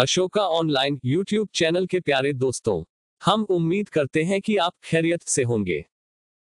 Ashoka online YouTube channel के प्यारे दोस्तों, हम उम्मीद करते हैं कि आप खैरियत से होंगे।